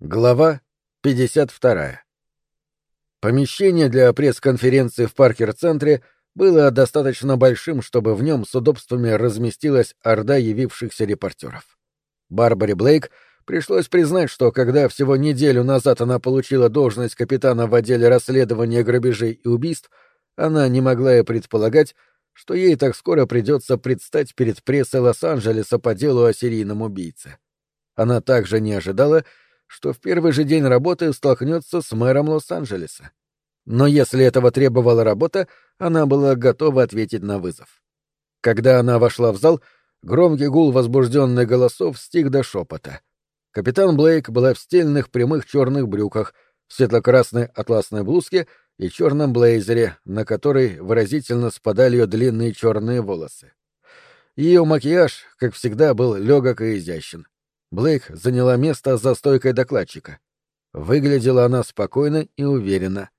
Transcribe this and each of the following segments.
Глава 52. Помещение для пресс-конференции в Паркер-центре было достаточно большим, чтобы в нем с удобствами разместилась орда явившихся репортеров. Барбаре Блейк пришлось признать, что когда всего неделю назад она получила должность капитана в отделе расследования грабежей и убийств, она не могла и предполагать, что ей так скоро придется предстать перед прессой Лос-Анджелеса по делу о серийном убийце. Она также не ожидала, что в первый же день работы столкнется с мэром Лос-Анджелеса. Но если этого требовала работа, она была готова ответить на вызов. Когда она вошла в зал, громкий гул возбужденных голосов стих до шепота. Капитан Блейк была в стильных прямых черных брюках, в светло-красной атласной блузке и черном блейзере, на который выразительно спадали ее длинные черные волосы. Ее макияж, как всегда, был легок и изящен. Блейк заняла место за стойкой докладчика. Выглядела она спокойно и уверенно.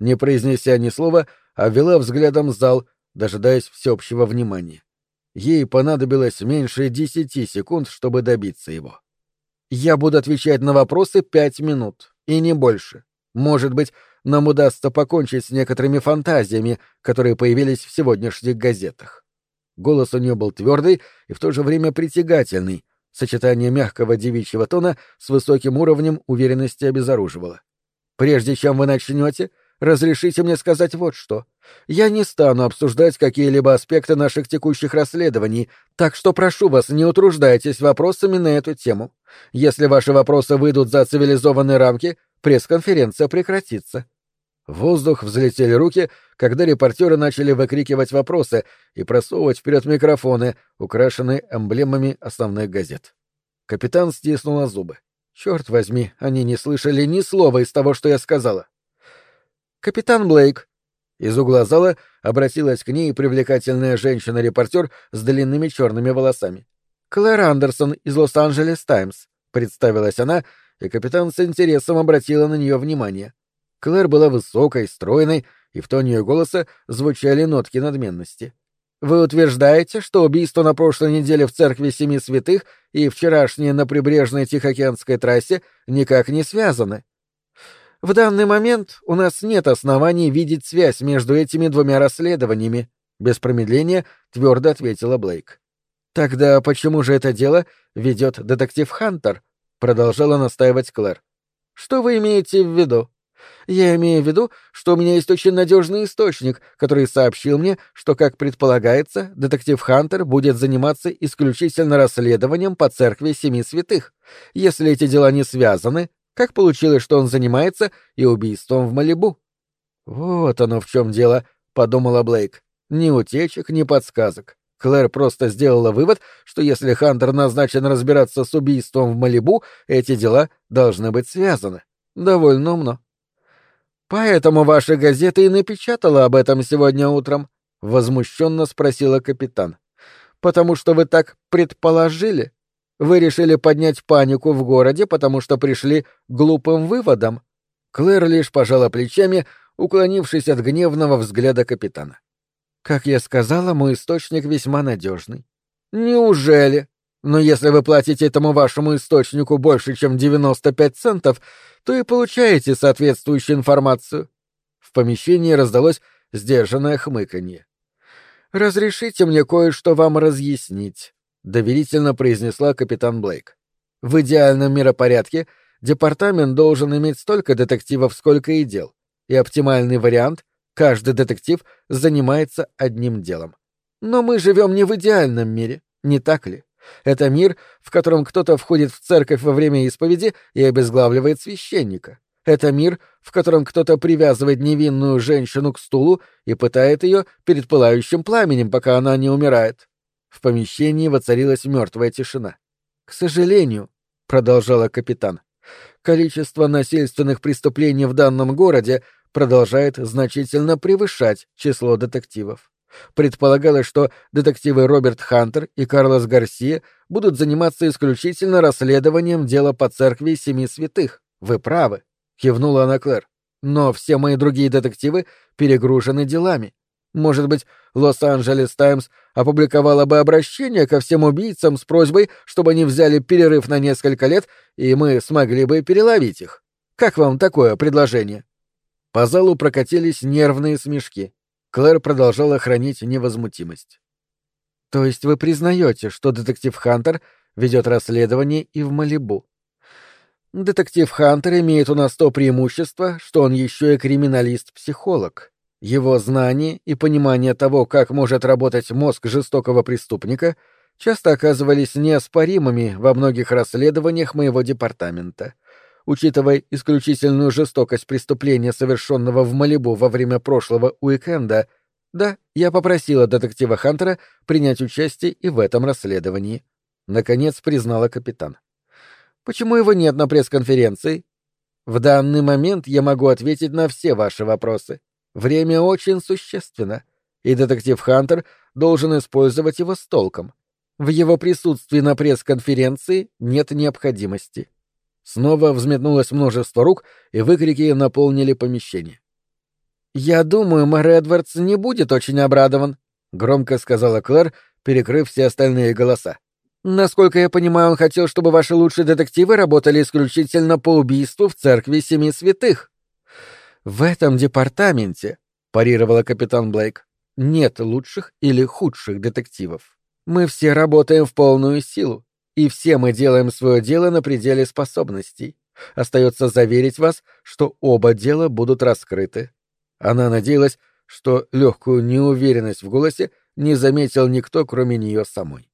Не произнеся ни слова, обвела взглядом зал, дожидаясь всеобщего внимания. Ей понадобилось меньше десяти секунд, чтобы добиться его. «Я буду отвечать на вопросы пять минут, и не больше. Может быть, нам удастся покончить с некоторыми фантазиями, которые появились в сегодняшних газетах». Голос у нее был твердый и в то же время притягательный, Сочетание мягкого девичьего тона с высоким уровнем уверенности обезоруживало. «Прежде чем вы начнете, разрешите мне сказать вот что. Я не стану обсуждать какие-либо аспекты наших текущих расследований, так что прошу вас, не утруждайтесь вопросами на эту тему. Если ваши вопросы выйдут за цивилизованные рамки, пресс-конференция прекратится. В воздух взлетели руки, когда репортеры начали выкрикивать вопросы и просовывать вперед микрофоны, украшенные эмблемами основных газет. Капитан стиснула зубы. Черт возьми, они не слышали ни слова из того, что я сказала. «Капитан Блейк!» Из угла зала обратилась к ней привлекательная женщина-репортер с длинными черными волосами. «Клэр Андерсон из Лос-Анджелес Таймс», — представилась она, и капитан с интересом обратила на нее внимание. Клэр была высокой, стройной, и в тоне ее голоса звучали нотки надменности. «Вы утверждаете, что убийство на прошлой неделе в церкви Семи Святых и вчерашнее на прибрежной Тихоокеанской трассе никак не связаны?» «В данный момент у нас нет оснований видеть связь между этими двумя расследованиями», — без промедления твердо ответила Блейк. «Тогда почему же это дело ведет детектив Хантер?» — продолжала настаивать Клэр. «Что вы имеете в виду?» Я имею в виду, что у меня есть очень надежный источник, который сообщил мне, что, как предполагается, детектив Хантер будет заниматься исключительно расследованием по церкви Семи Святых. Если эти дела не связаны, как получилось, что он занимается и убийством в Малибу? Вот оно в чем дело, подумала Блейк. Ни утечек, ни подсказок. Клэр просто сделала вывод, что если Хантер назначен разбираться с убийством в Малибу, эти дела должны быть связаны. Довольно умно. Поэтому ваша газета и напечатала об этом сегодня утром, возмущенно спросила капитан. Потому что вы так предположили? Вы решили поднять панику в городе, потому что пришли глупым выводам? Клэр лишь пожала плечами, уклонившись от гневного взгляда капитана. Как я сказала, мой источник весьма надежный. Неужели? Но если вы платите этому вашему источнику больше, чем 95 центов, то и получаете соответствующую информацию. В помещении раздалось сдержанное хмыканье. «Разрешите мне кое-что вам разъяснить», — доверительно произнесла капитан Блейк. «В идеальном миропорядке департамент должен иметь столько детективов, сколько и дел, и оптимальный вариант — каждый детектив занимается одним делом. Но мы живем не в идеальном мире, не так ли?» Это мир, в котором кто-то входит в церковь во время исповеди и обезглавливает священника. Это мир, в котором кто-то привязывает невинную женщину к стулу и пытает ее перед пылающим пламенем, пока она не умирает. В помещении воцарилась мертвая тишина. К сожалению, продолжала капитан, количество насильственных преступлений в данном городе продолжает значительно превышать число детективов. Предполагалось, что детективы Роберт Хантер и Карлос Гарсия будут заниматься исключительно расследованием дела по церкви Семи Святых. Вы правы, кивнула она Клэр. Но все мои другие детективы перегружены делами. Может быть, Лос-Анджелес Таймс опубликовала бы обращение ко всем убийцам с просьбой, чтобы они взяли перерыв на несколько лет, и мы смогли бы переловить их. Как вам такое предложение? По залу прокатились нервные смешки. Клэр продолжала хранить невозмутимость. То есть вы признаете, что детектив Хантер ведет расследование и в Малибу? Детектив Хантер имеет у нас то преимущество, что он еще и криминалист-психолог. Его знания и понимание того, как может работать мозг жестокого преступника, часто оказывались неоспоримыми во многих расследованиях моего департамента. Учитывая исключительную жестокость преступления, совершенного в Малибу во время прошлого уикенда, да, я попросила детектива Хантера принять участие и в этом расследовании. Наконец признала капитан. Почему его нет на пресс-конференции? В данный момент я могу ответить на все ваши вопросы. Время очень существенно, и детектив Хантер должен использовать его с толком. В его присутствии на пресс-конференции нет необходимости. Снова взметнулось множество рук, и выкрики наполнили помещение. «Я думаю, мэр Эдвардс не будет очень обрадован», — громко сказала Клэр, перекрыв все остальные голоса. «Насколько я понимаю, он хотел, чтобы ваши лучшие детективы работали исключительно по убийству в церкви Семи Святых». «В этом департаменте», — парировала капитан Блейк, — «нет лучших или худших детективов. Мы все работаем в полную силу, и все мы делаем свое дело на пределе способностей. Остается заверить вас, что оба дела будут раскрыты». Она надеялась, что легкую неуверенность в голосе не заметил никто, кроме нее самой.